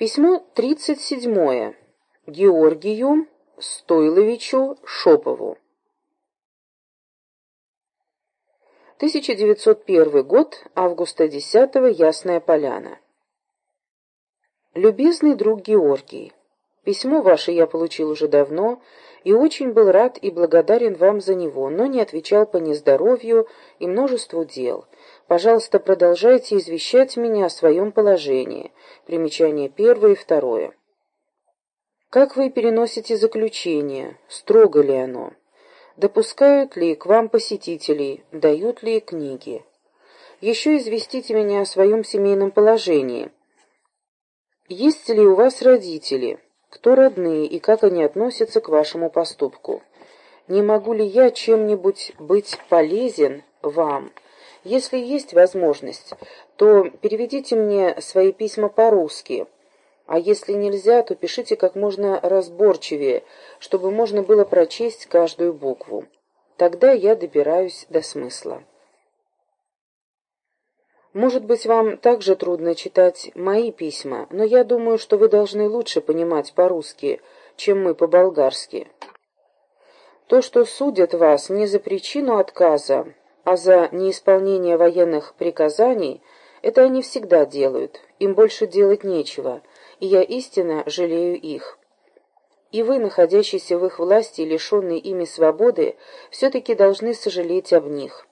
Письмо 37. Георгию Стойловичу Шопову. 1901 год, августа 10 Ясная Поляна. Любезный друг Георгий, письмо ваше я получил уже давно и очень был рад и благодарен вам за него, но не отвечал по нездоровью и множеству дел. Пожалуйста, продолжайте извещать меня о своем положении. Примечание первое и второе. Как вы переносите заключение? Строго ли оно? Допускают ли к вам посетителей? Дают ли книги? Еще известите меня о своем семейном положении. Есть ли у вас родители? Кто родные и как они относятся к вашему поступку? Не могу ли я чем-нибудь быть полезен вам? Если есть возможность, то переведите мне свои письма по-русски, а если нельзя, то пишите как можно разборчивее, чтобы можно было прочесть каждую букву. Тогда я добираюсь до смысла. Может быть, вам также трудно читать мои письма, но я думаю, что вы должны лучше понимать по-русски, чем мы по-болгарски. То, что судят вас не за причину отказа, а за неисполнение военных приказаний, это они всегда делают, им больше делать нечего, и я истинно жалею их. И вы, находящиеся в их власти и лишенные ими свободы, все-таки должны сожалеть об них.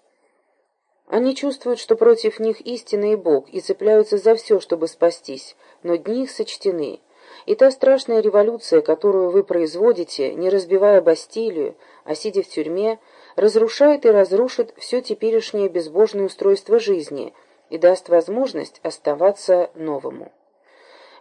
Они чувствуют, что против них истинный Бог, и цепляются за все, чтобы спастись, но дни их сочтены. И та страшная революция, которую вы производите, не разбивая Бастилию, а сидя в тюрьме, разрушает и разрушит все теперешнее безбожное устройство жизни и даст возможность оставаться новому.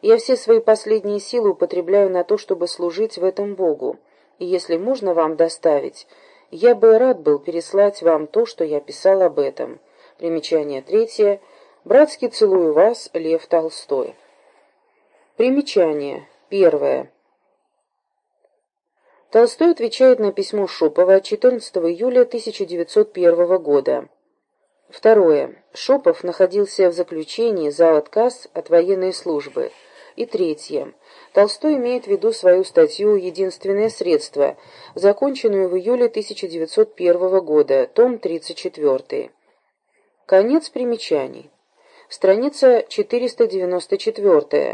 Я все свои последние силы употребляю на то, чтобы служить в этом Богу, и если можно вам доставить, я бы рад был переслать вам то, что я писал об этом. Примечание третье. Братски целую вас, Лев Толстой. Примечание. Первое. Толстой отвечает на письмо Шопова 14 июля 1901 года. Второе. Шопов находился в заключении за отказ от военной службы. И третье. Толстой имеет в виду свою статью «Единственное средство», законченную в июле 1901 года, том 34. Конец примечаний. Страница 494.